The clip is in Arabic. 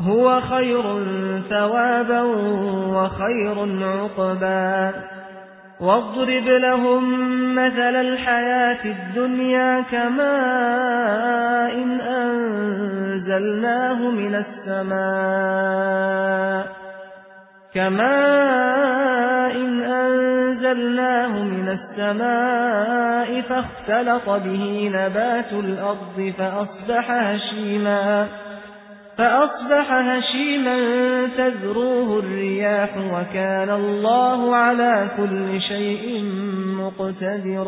هو خير ثوابا وخير عقبا. واضرب لهم مثل الحياة الدنيا كما إن أنزلناه من السماء. كما إن أنزلناه من السماء فاختلط به نبات الأرض فأصبح هشيماً. فأصبح هشيما تذروه الرياح وكان الله على كل شيء مقتدرا.